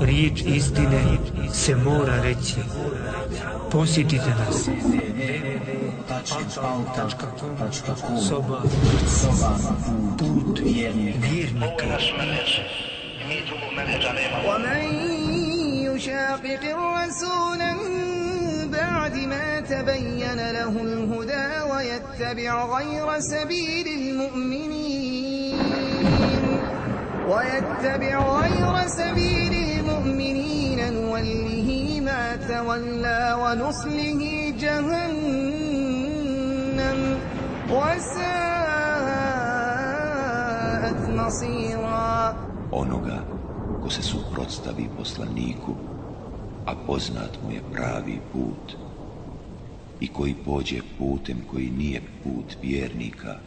Riječ istine se mora reći. Posjetite nas. Soba, put vjernika. ومن يشاقق الرسول من بعد ما تبين له الهدى ويتبع غير سبيل المؤمنين. ويتبع غير سبيل المؤمنين. نوله ما تولى ونصله جهنم. وساءت مصيرا. Onoga ko se suprotstavi poslaniku, a poznat mu je pravi put i koji pođe putem koji nije put vjernika,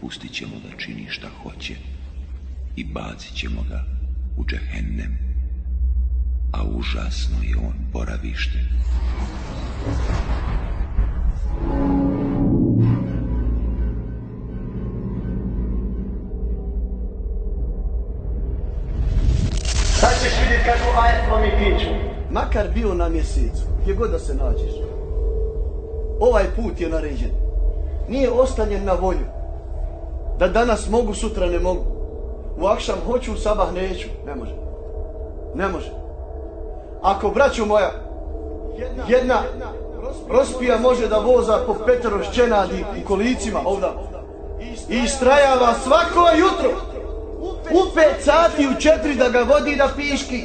pustit ćemo da čini šta hoće i bacit ćemo ga u džehennem, a užasno je on boravište. Makar bio na mjesecu, gdje god da se nađeš. Ovaj put je naređen. Nije ostavljen na volju. Da danas mogu, sutra ne mogu. U akšam hoću, u sabah neću. Ne može. Ne može. Ako, braću moja, jedna rospija može da voza po petero šćenadi u kolicima ovda i istrajava svako jutro u pet sati, u četiri da ga vodi da piški.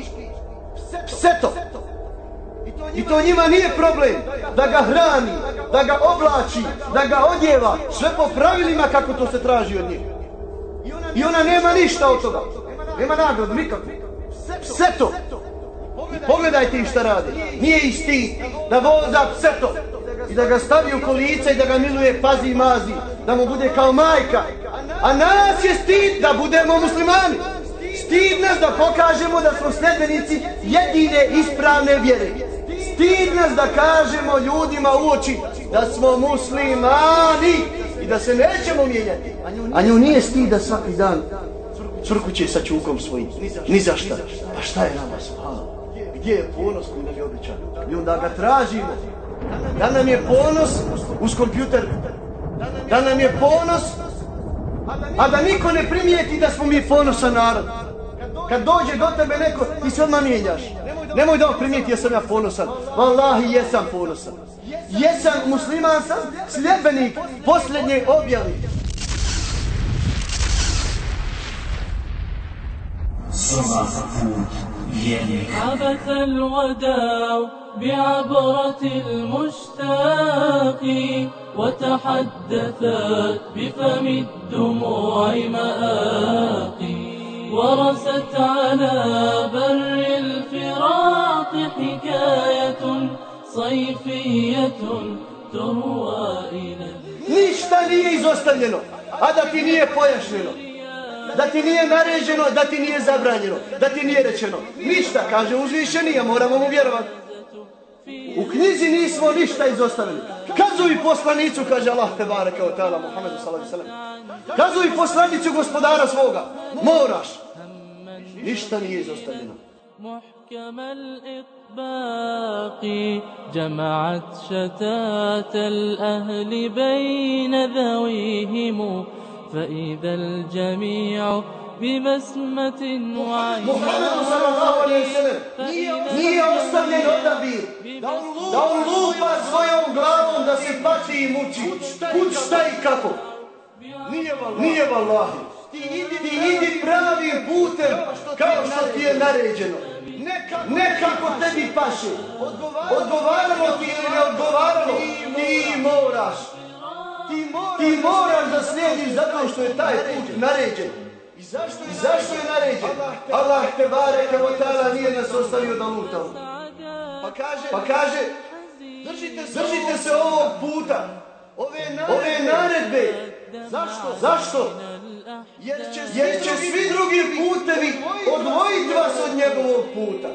Pseto. I to njima nije problem da ga hrani, da ga oblači, da ga odjeva, sve po pravilima kako to se traži od njih. I ona nema ništa od toga. Nema nagradu, nikakvu. Pseto. I pogledajte ih šta radi. Nije isti da voza pseto i da ga stavi u kolice i da ga miluje, pazi i mazi, da mu bude kao majka. A nas je stid da budemo muslimani. Stid nas da pokažemo da smo sljedbenici jedine ispravne vjere. Stid nas da kažemo ljudima u oči da smo muslimani i da se nećemo mijenjati. A nju nije stid da svaki dan crkuće sa čukom svojim. Ni za šta. Pa šta je nama subhanallah? Gdje je ponos koji nam je običan? I onda ga tražimo. Da nam je ponos uz kompjuter. Da nam je ponos, a da niko ne primijeti da smo mi ponosan narod. Kad dođe do tebe neko, ti se odmah mijenjaš. Nemoj da primijeti, jesam ja ponosan. Wallahi, jesam ponosan. Jesam musliman sam, sljedbenik posljednje put vjernika. عبث الوداع بعبرة المشتاق وتحدثت بفم الدموع مآقي ورست على بر الفراق حكاية صيفية تروى إلى Ništa nije izostavljeno, a da ti nije pojašnjeno. Da ti nije naređeno, da ti nije zabranjeno, da ti nije rečeno. Ništa, kaže uzvišeni, a moramo mu vjerovati. U knjizi nismo ništa izostavili. Kazuj poslanicu, kaže Allah te bareke od ta'ala Muhammedu sallallahu alaihi sallam. Kazuj poslanicu gospodara svoga. Moraš. Ništa nije izostavljeno. محكم الإطباق جمعت شتات الأهل بين ذويهم فإذا الجميع ببسمة Muhammedu وعناء sallallahu alaihi sallam nije ostavljen odabir da on lupa svojom glavom da se pati i muči. Kud šta i kako. Nije vallahi. Ti idi pravim putem kao što ti je naređeno. Ne kako tebi paše. Odgovaralo ti ili ne odgovaralo. Ti moraš. Ti moraš da slijediš zato što je taj put naređen. I zašto je naređen? Allah te bareke nije nas ostavio da lutamo. Pa kaže, pa kaže držite se ovog puta, ove naredbe. Zašto? Zašto? Jer će, jer će svi drugi putevi odvojiti vas od njegovog puta.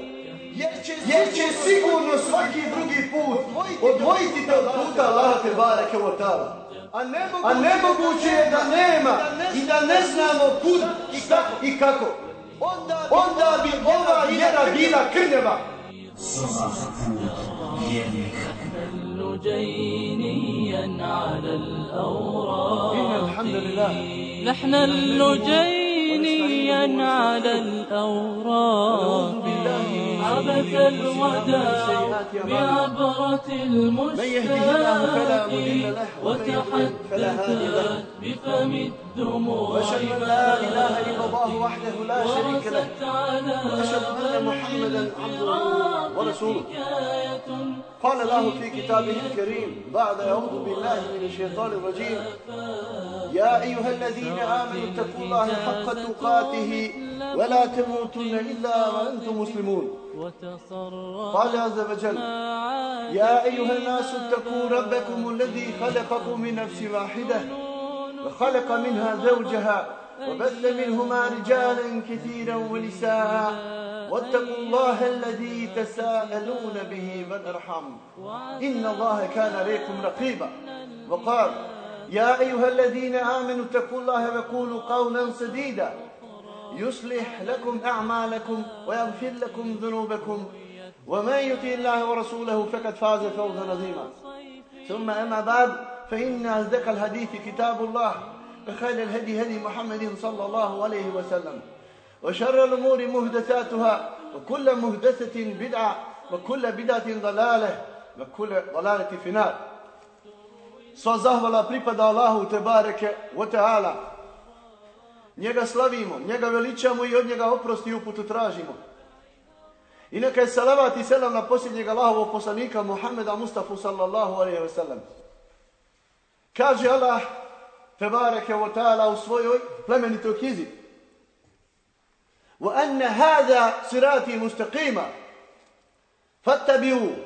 Jer će sigurno svaki drugi put odvojiti te od puta Allaha te bareke wa ta'ala. A nemoguće je da nema i da ne znamo kud i kako. I kako. Onda bi ova vjera bila krnjeva. على الأوراق إن الحمد لله. نحن اللجينيا على الأوراق. عبث الوداع بعبرة من يهده الله فلا المشتاق وتحدثت بفم الدموع وأشهد أن لا إله إلا الله وحده لا شريك له. وأشهد أن محمدا عبده ورسوله. قال الله في كتابه الكريم بعد أعوذ بالله من الشيطان الرجيم يا أيها الذين آمنوا اتقوا الله حق تقاته ولا تموتن إلا وأنتم مسلمون. قال عز وجل يا أيها الناس اتقوا ربكم الذي خلقكم من نفس واحدة وخلق منها زوجها وبث منهما رجالا كثيرا ونساء واتقوا الله الذي تساءلون به والأرحم إن الله كان عليكم رقيبا. وقال يا أيها الذين آمنوا اتقوا الله وقولوا قولا سديدا. يصلح لكم أعمالكم ويغفر لكم ذنوبكم. ومن يطع الله ورسوله فقد فاز فوزا عظيما. ثم أما بعد فإن أصدق الحديث كتاب الله وخير الهدي هدي محمد صلى الله عليه وسلم وشر الأمور مهدثاتها وكل مهدثة بدعة وكل بدعة ضلالة وكل ضلالة في نار Sva zahvala pripada Allahu te bareke. Njega slavimo, njega veličamo i od njega oprosti i uputu tražimo. I neka je salavat i selam na posljednjeg Allahovog poslanika Muhammeda Mustafa sallallahu alaihi wa sallam. Kaže Allah tebareke wa ta'ala u svojoj plemenitoj knjizi وأن هذا صراطي مستقيما فاتبعوا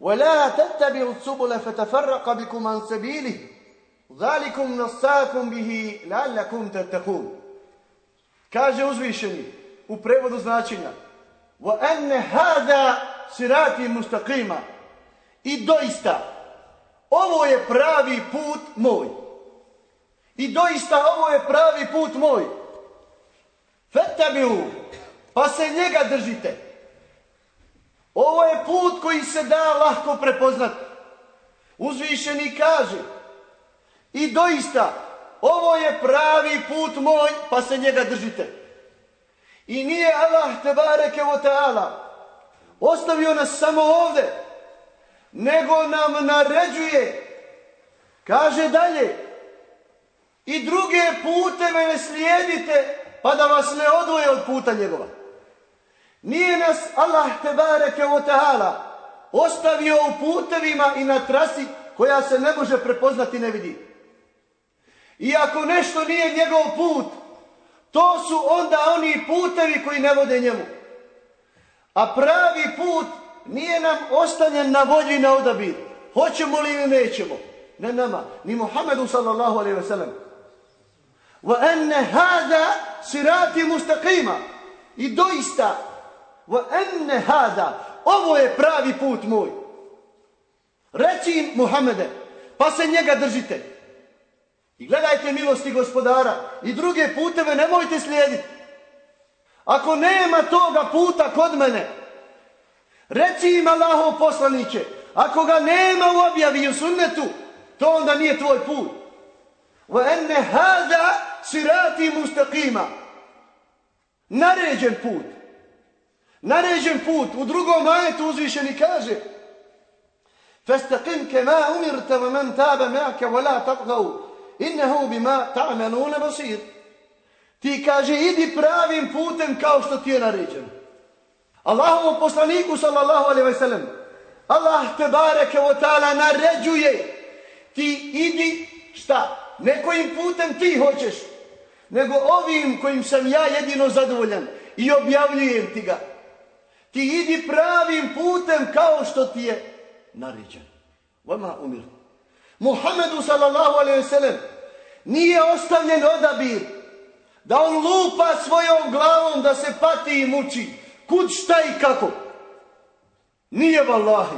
ولا تتبعوا السبل فتفرق بكم عن سبيله Zalikum nasakum bihi la'allakum tattaqun. Kaže uzvišeni u prevodu značenja wa anna hada sirati mustaqima. I doista ovo je pravi put moj. I doista ovo je pravi put moj. Fattabi'u. Pa se njega držite. Ovo je put koji se da lahko prepoznati. Uzvišeni kaže i doista, ovo je pravi put moj, pa se njega držite. I nije Allah te bareke o ta'ala ostavio nas samo ovde, nego nam naređuje, kaže dalje, i druge puteve ne slijedite, pa da vas ne odvoje od puta njegova. Nije nas Allah te bareke o ta'ala ostavio u putevima i na trasi koja se ne može prepoznati ne vidi. I ako nešto nije njegov put, to su onda oni putevi koji ne vode njemu. A pravi put nije nam ostavljen na volju i na odabir. Hoćemo li ili nećemo? Ne nama, ni Muhammedu sallallahu alaihi ve sellem. وأن هذا صراطي مستقيما i doista وأن هذا ovo je pravi put moj reci im Muhammede pa se njega držite i gledajte milosti gospodara i druge puteve nemojte slijediti ako nema toga puta kod mene reci im Allahov poslaniće ako ga nema u objavi i u sunnetu to onda nije tvoj put وأن هذا صراطي مستقيما naređen put naređen put u drugom ajetu uzvišeni kaže فاستقم كما أمرت ومن تاب معك ولا تطغوا innehu bima ta'meluna basir. Ti kaže idi pravim putem kao što ti je naređeno. Allahov poslaniku sallallahu alejhi ve sellem Allah te bareke ve taala naređuje ti idi šta? Ne kojim putem ti hoćeš, nego ovim kojim sam ja jedino zadovoljan i objavljujem ti ga. Ti idi pravim putem kao što ti je naređen. Vama umirno. Muhammedu sallallahu alaihi sallam nije ostavljen odabir da on lupa svojom glavom da se pati i muči. Kud šta i kako? Nije vallahi.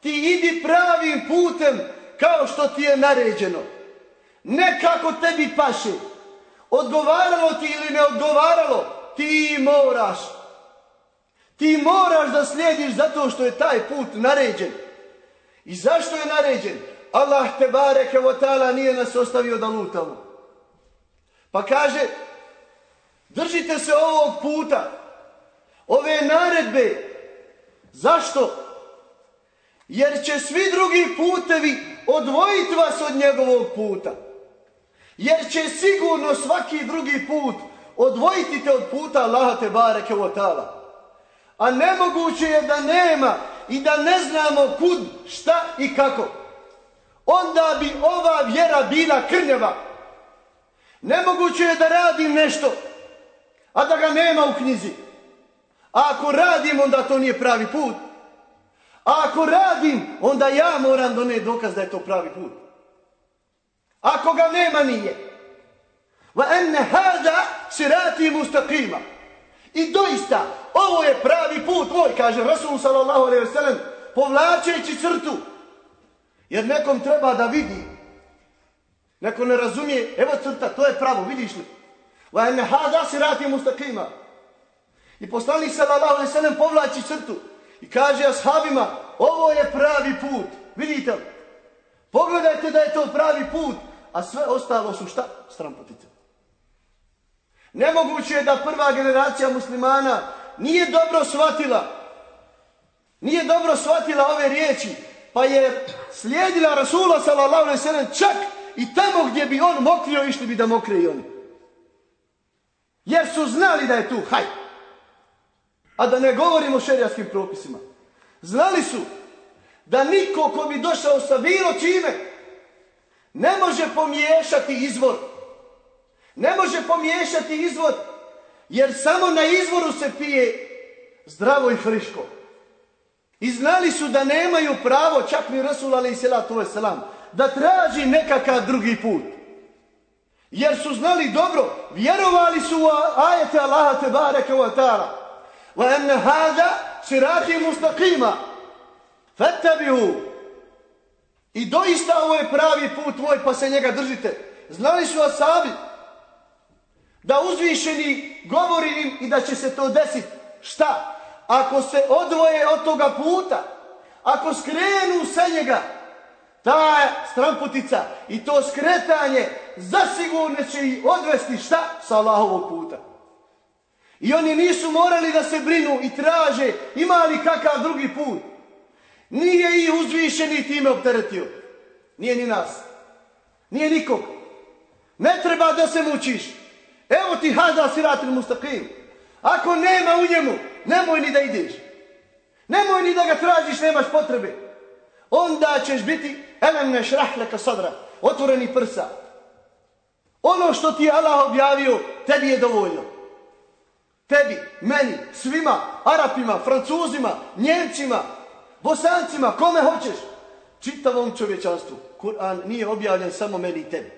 Ti idi pravim putem kao što ti je naređeno. Ne kako tebi paše. Odgovaralo ti ili ne odgovaralo, ti moraš. Ti moraš da slijediš zato što je taj put naređen. I zašto je naređen? Allah te bareke ta'ala nije nas ostavio da lutamo. Pa kaže, držite se ovog puta, ove naredbe. Zašto? Jer će svi drugi putevi odvojiti vas od njegovog puta. Jer će sigurno svaki drugi put odvojiti te od puta Allaha te bareke ta'ala. A nemoguće je da nema i da ne znamo kud, šta i kako. Onda bi ova vjera bila krnjeva. Nemoguće je da radim nešto, a da ga nema u knjizi. A ako radim, onda to nije pravi put. A ako radim, onda ja moram doneti dokaz da je to pravi put. Ako ga nema, nije. Va enne hada sirati mustaqima. I doista, ovo je pravi put moj, kaže Rasul sallallahu alaihi povlačeći crtu. Jer nekom treba da vidi. Neko ne razumije, evo crta, to je pravo, vidiš li? Va enne hada sirati mustaqima. I poslanik sallallahu alaihi wa sallam povlači crtu. I kaže ashabima, ovo je pravi put. Vidite li? Pogledajte da je to pravi put. A sve ostalo su šta? Strampotice. Nemoguće je da prva generacija muslimana nije dobro shvatila. Nije dobro shvatila ove riječi. Pa je slijedila Rasula sallallahu alaihi sallam čak i tamo gdje bi on mokrio išli bi da mokre i oni. Jer su znali da je tu haj. A da ne govorimo o šerijaskim propisima. Znali su da niko ko bi došao sa bilo čime ne može pomiješati izvor. Ne može pomiješati izvor jer samo na izvoru se pije zdravo i friško. I znali su da nemaju pravo, čak ni Rasul alaih salatu selam, da traži nekakav drugi put. Jer su znali dobro, vjerovali su u ajete Allaha te bareke wa ta'ala. Wa enne hada sirati mustaqima. Fattabihu. I doista ovo je pravi put tvoj, pa se njega držite. Znali su asabi da uzvišeni govori im i da će se to desiti. Šta? Ako se odvoje od toga puta, ako skrenu sa njega, ta stramputica i to skretanje zasigurno će ih odvesti šta? Sa Allahovog puta. I oni nisu morali da se brinu i traže ima li kakav drugi put. Nije ih uzvišeni time opteretio. Nije ni nas. Nije nikog. Ne treba da se mučiš. Evo ti hada siratil mustaqim. Ako nema u njemu, nemoj ni da ideš. Nemoj ni da ga tražiš, nemaš potrebe. Onda ćeš biti elem ne šrahleka sadra, otvoreni prsa. Ono što ti je Allah objavio, tebi je dovoljno. Tebi, meni, svima, Arapima, Francuzima, Njemcima, Bosancima, kome hoćeš. Čitavom čovječanstvu. Kur'an nije objavljen samo meni i tebi.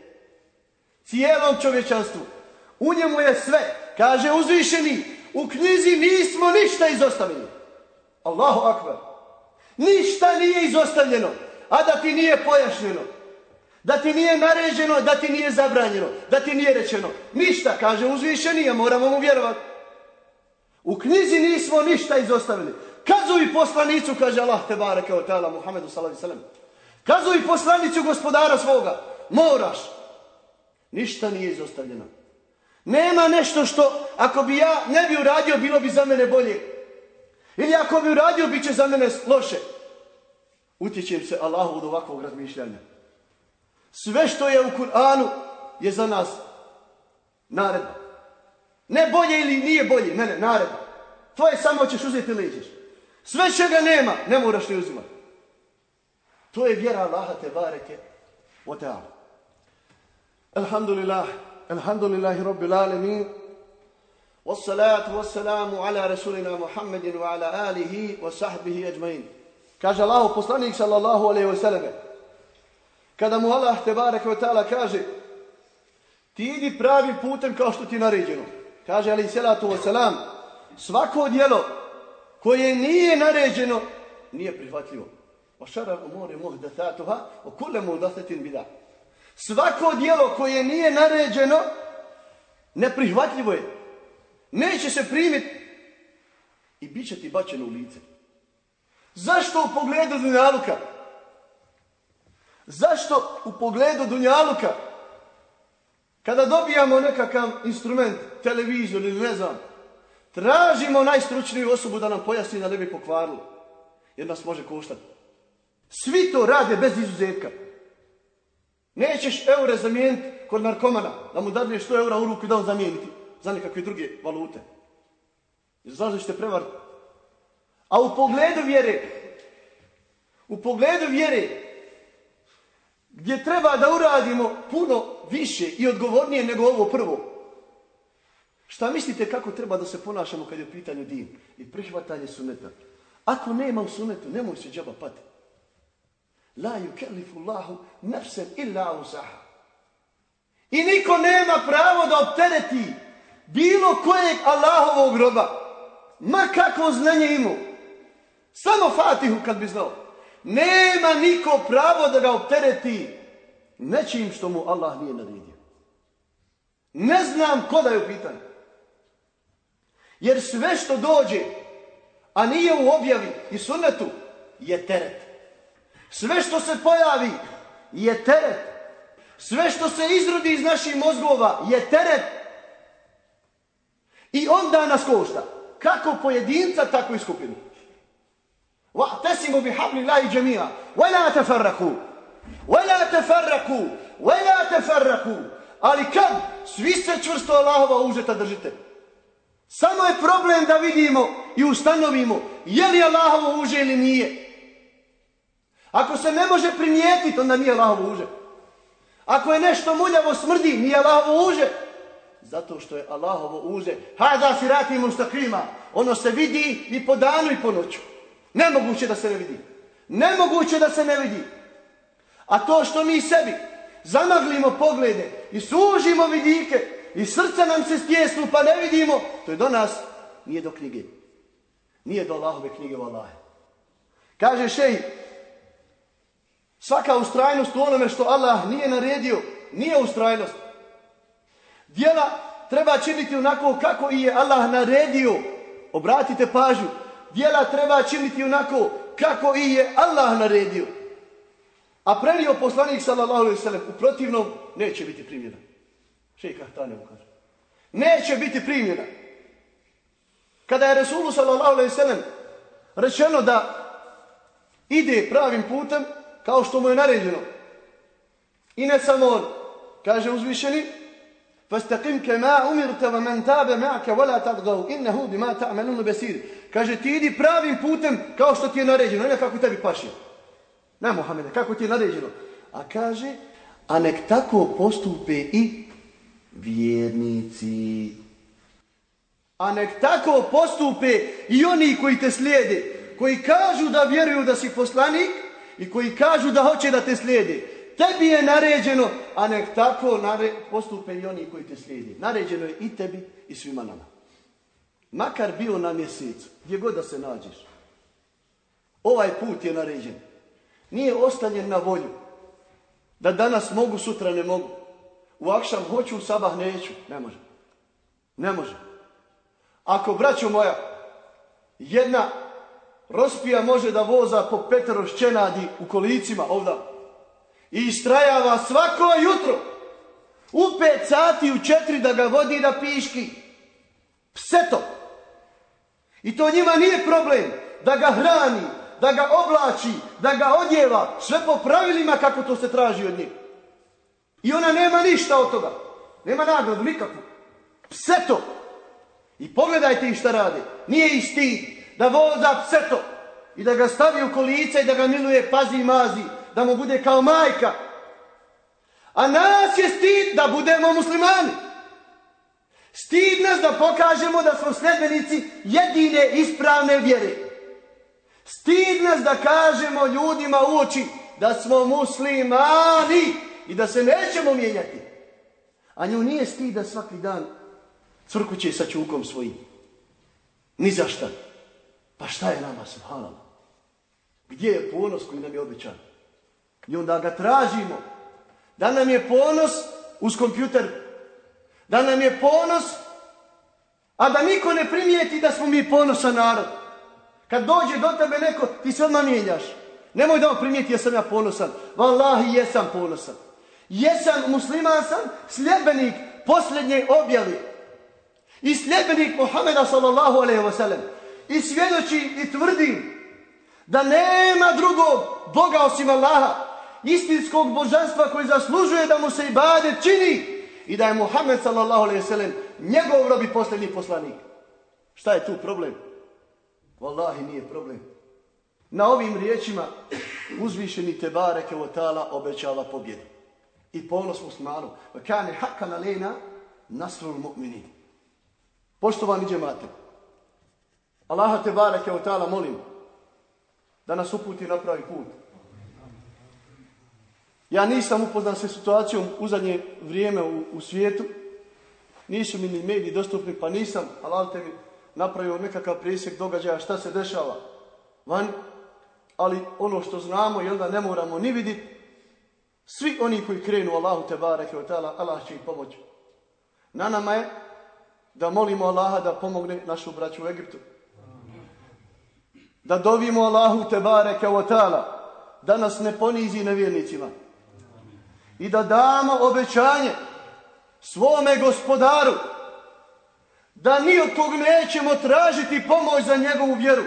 Cijelom čovječanstvu. U njemu je sve. Kaže uzvišeni, u knjizi nismo ništa izostavili. Allahu akbar. Ništa nije izostavljeno, a da ti nije pojašnjeno. Da ti nije naređeno, da ti nije zabranjeno, da ti nije rečeno. Ništa, kaže uzvišeni, a moramo mu vjerovati. U knjizi nismo ništa izostavili. Kazuj poslanicu, kaže Allah te bareke o Muhammedu sallallahu sellem. Kazuj poslanicu gospodara svoga. Moraš. Ništa nije izostavljeno. Nema nešto što, ako bi ja ne bi uradio, bilo bi za mene bolje. Ili ako bi uradio, bit će za mene loše. Utječem se Allahu od ovakvog razmišljanja. Sve što je u Kur'anu je za nas naredba. Ne bolje ili nije bolje, ne, ne, naredba. To je samo ćeš uzeti leđeš. Sve čega nema, ne moraš ni uzimati. To je vjera Allaha te bareke o teala. الحمد لله رب العالمين والصلاة والسلام على رسولنا Muhammedin wa ala alihi wa sahbihi ajma'in. Kaže Allahu poslanik sallallahu alejhi ve selleme kada mu Allah te bareke ve taala kaže ti idi pravi putem kao što ti je naređeno. Kaže ali salatu ve selam svako djelo koje nije naređeno nije prihvatljivo. Wa sharar umuri muhdathatuha wa kullu muhdathatin bid'ah. Svako dijelo koje nije naređeno, neprihvatljivo je. Neće se primiti i bit će ti bačeno u lice. Zašto u pogledu Dunjaluka? Zašto u pogledu Dunjaluka? Kada dobijamo nekakav instrument, televizor ili ne znam, tražimo najstručniju osobu da nam pojasni da ne bi pokvarilo. Jer nas može koštati. Svi to rade bez izuzetka. Nećeš eure zamijeniti kod narkomana, da mu dadneš 100 eura u ruku i da on zamijeniti za nekakve druge valute. Jer znaš prevariti. A u pogledu vjere, u pogledu vjere, gdje treba da uradimo puno više i odgovornije nego ovo prvo. Šta mislite kako treba da se ponašamo kad je u pitanju din i prihvatanje suneta? Ako nema u sunetu, nemoj se džaba pati. La yukellifu Allahu nafsan illa usaha. I niko nema pravo da optereti bilo kojeg Allahovog groba. Ma kako znanje imao. Samo Fatihu kad bi znao. Nema niko pravo da ga optereti nečim što mu Allah nije naredio. Ne znam ko da je u. Jer sve što dođe, a nije u objavi i sunnetu, je teret. Sve što se pojavi je teret. Sve što se izrodi iz naših mozgova je teret. I onda nas košta. Kako pojedinca, tako i skupinu. واعتصموا بحبل الله جميعا ولا تفرقوا ولا تفرقوا ولا تفرقوا ali kad svi se čvrsto Allahova užeta držite samo je problem da vidimo i ustanovimo je li Allahovo uže ili nije ako se ne može primijetiti onda nije Allahovo uže ako je nešto muljavo smrdi nije Allahovo uže zato što je Allahovo uže hada sirati mustakrima ono se vidi i po danu i po noću Nemoguće da se ne vidi. Nemoguće da se ne vidi. A to što mi sebi zamaglimo poglede i sužimo vidike i srca nam se stjesnu pa ne vidimo, to je do nas, nije do knjige. Nije do Allahove knjige u Allahe. Kaže šej, svaka ustrajnost u onome što Allah nije naredio, nije ustrajnost. Dijela treba činiti onako kako i je Allah naredio. Obratite pažnju, dijela treba činiti onako kako i je Allah naredio. A prenio poslanik sallallahu alejhi ve u protivnom neće biti primjena. Šejh mu kaže. Neće biti primjena. Kada je Resulu sallallahu alejhi ve rečeno da ide pravim putem kao što mu je naređeno. I ne samo on, kaže uzvišeni, فاستقم كما أمرت ومن تاب معك ولا تطغوا إنه بما تعملون بصير kaže ti idi pravim putem kao što ti je naređeno ne kako tebi paši ne Muhammede kako ti je naređeno a kaže a nek tako postupe i vjernici a nek tako postupe i oni koji te slijede koji kažu da vjeruju da si poslanik i koji kažu da hoće da te slijede Tebi je naređeno, a nek tako nare, postupe i oni koji te slijedi. Naređeno je i tebi i svima nama. Makar bio na mjesecu, gdje god da se nađeš. Ovaj put je naređen. Nije ostanjen na volju. Da danas mogu, sutra ne mogu. U akšam hoću, u sabah neću. Ne može. Ne može. Ako, braćo moja, jedna rospija može da voza po petero šćenadi u kolicima ovdje, i istrajava svako jutro u pet sati, u četiri da ga vodi da piški. Pseto. I to njima nije problem da ga hrani, da ga oblači, da ga odjeva, sve po pravilima kako to se traži od njih. I ona nema ništa od toga. Nema nagradu, nikakvu. Pseto. I pogledajte ih šta rade. Nije isti da voza pseto i da ga stavi u kolice i da ga miluje, pazi i mazi da mu bude kao majka. A nas je stid da budemo muslimani. Stid nas da pokažemo da smo sljedbenici jedine ispravne vjere. Stid nas da kažemo ljudima u oči da smo muslimani i da se nećemo mijenjati. A nju nije stid da svaki dan crkuće sa čukom svojim. Ni za šta. Pa šta je nama, subhanallah? Gdje je ponos koji nam je obećan? I onda ga tražimo. Da nam je ponos uz kompjuter. Da nam je ponos, a da niko ne primijeti da smo mi ponosan narod. Kad dođe do tebe neko, ti se odmah mijenjaš. Nemoj da on primijeti jesam ja ponosan. Wallahi jesam ponosan. Jesam musliman sam, sljedbenik posljednje objave. I sljedbenik Muhameda sallallahu alaihi wa sallam. I svjedoči i tvrdi da nema drugog Boga osim Allaha. Istinskog božanstva koji zaslužuje da mu se ibadet čini. I da je Muhammed sallallahu alaihi sallam njegov rob i posljednji poslanik. Šta je tu problem? Wallahi nije problem. Na ovim riječima uzvišeni Tebare Kevotala obećava pobjedu. I ponos muslimanu. Kane hakan alena nasrul mu'minin. Poštovani džemate, Allaha Tebare Kevotala molim da nas uputi na pravi put. Ja nisam upoznan sa situacijom u zadnje vrijeme u, u svijetu. Nisu mi ni mediji dostupni, pa nisam, ali mi napravio nekakav presjek događaja šta se dešava van, ali ono što znamo i onda ne moramo ni vidjeti, svi oni koji krenu Allahu te bareke od Allah će ih pomoći. Na nama je da molimo Allaha da pomogne našu braću u Egiptu. Da dovimo Allahu te bareke od tala, da nas ne ponizi nevjernicima. I da damo obećanje svome gospodaru da ni od kog nećemo tražiti pomoć za njegovu vjeru.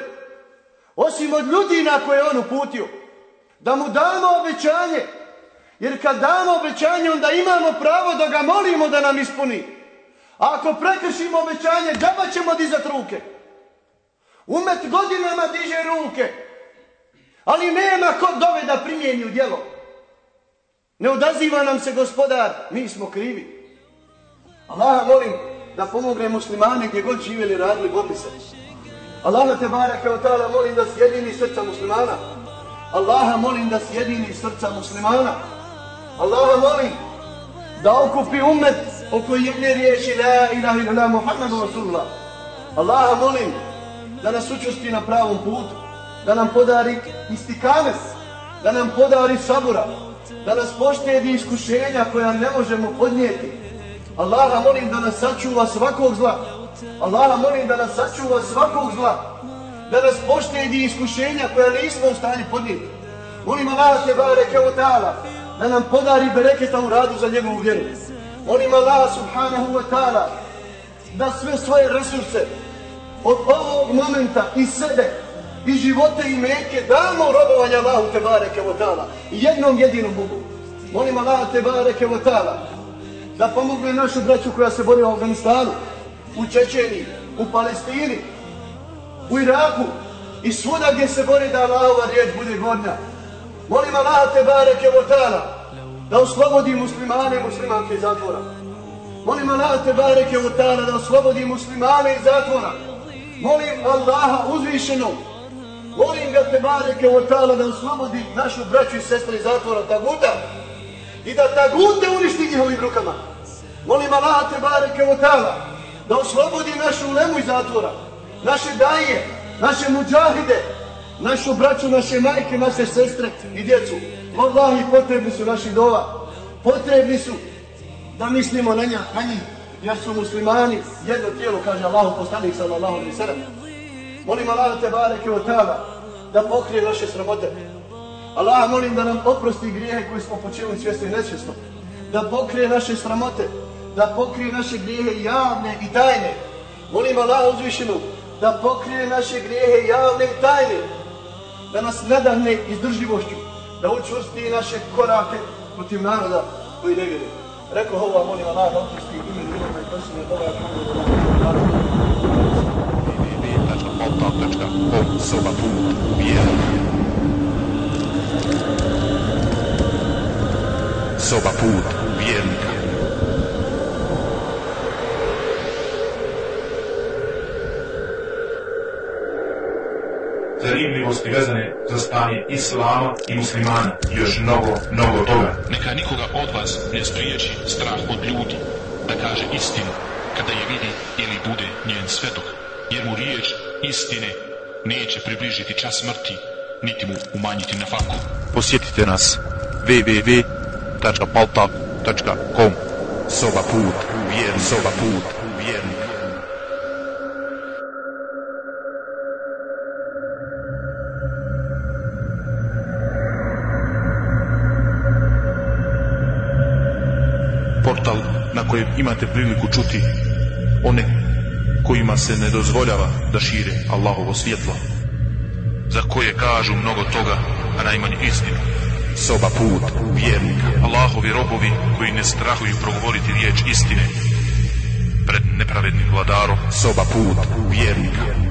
Osim od ljudi na koje je on uputio. Da mu damo obećanje. Jer kad damo obećanje, onda imamo pravo da ga molimo da nam ispuni. A ako prekršimo obećanje, džaba ćemo dizati ruke. Umet godinama ruke. Ali nema ko dove da primijeni u djelo. Ne odaziva nam se gospodar. Mi smo krivi. Allah molim da pomogne muslimane gdje god živjeli, radili, godili se. Allaha te barake o ta'ala molim da sjedini srca muslimana. Allaha molim da sjedini srca muslimana. Allaha molim da okupi umet oko jedne riječi la ilaha illallah Muhammadu Rasulullah. Allaha molim da nas učusti na pravom putu, da nam podari istikames, da nam podari sabura, da nas poštedi iskušenja koja ne možemo podnijeti. Allaha molim da nas sačuva svakog zla. Allaha molim da nas sačuva svakog zla. Da nas poštedi iskušenja koja nismo u stanju podnijeti. Molim Allah te bareke o da nam podari bereketa u radu za njegovu vjeru. Molim Allah subhanahu wa ta'ala da sve svoje resurse od ovog momenta i sebe i živote i meke damo robovanja Allahu te bareke o ta'ala. Jednom jedinom Bogu. Molim Allah te bareke o ta'ala da pomogne našu braću koja se bori u Afganistanu, u Čečeniji, u Palestini, u Iraku i svuda gdje se bori da Allahova riječ bude godna. Molim Allah te bareke votala da oslobodi muslimane i muslimanke iz zatvora. Molim Allah te bareke votala da oslobodi muslimane iz zatvora. Molim Allaha uzvišeno Molim ga te bareke votala da oslobodi našu braću i sestre iz zatvora Taguta i da tagute uništi njihovim rukama. Molim Allah te bareke o ta'ala da oslobodi našu lemu iz zatvora, naše daje, naše muđahide, našu braću, naše majke, naše sestre i djecu. Wallahi potrebni su naši dova, potrebni su da mislimo na, nja, na njih, jer su muslimani jedno tijelo, kaže Allahu poslanik sallallahu alaihi sallam. Molim Allah te bareke o ta'ala da pokrije naše sramote, Allah molim da nam oprosti grijehe koje smo počeli svjesno i nečesto. Da pokrije naše sramote. Da pokrije naše grijehe javne i tajne. Molim Allah uzvišenu da pokrije naše grijehe javne i tajne. Da nas nadahne izdržljivošću. Da učvrsti naše korake protiv naroda koji ne vjeruje. Rekao ovo, molim Allah da oprosti ime ljudima i Boga Soba put vjernika. Zanimljivosti vezane za stanje islama i muslimana i još mnogo, mnogo toga. Neka nikoga od vas ne spriječi strah od ljudi da kaže istinu kada je vidi ili bude njen svetok, jer mu riječ istine neće približiti čas smrti, niti mu umanjiti na faku. Posjetite nas www.paltak.com Soba put u vjernik. Soba put u vjernik. Portal na kojem imate priliku čuti one kojima se ne dozvoljava da šire Allahovo svjetlo, za koje kažu mnogo toga, a najmanje istinu. Soba put vjernika. Allahovi robovi koji ne strahuju progovoriti riječ istine pred nepravednim vladarom. Soba put vjernika.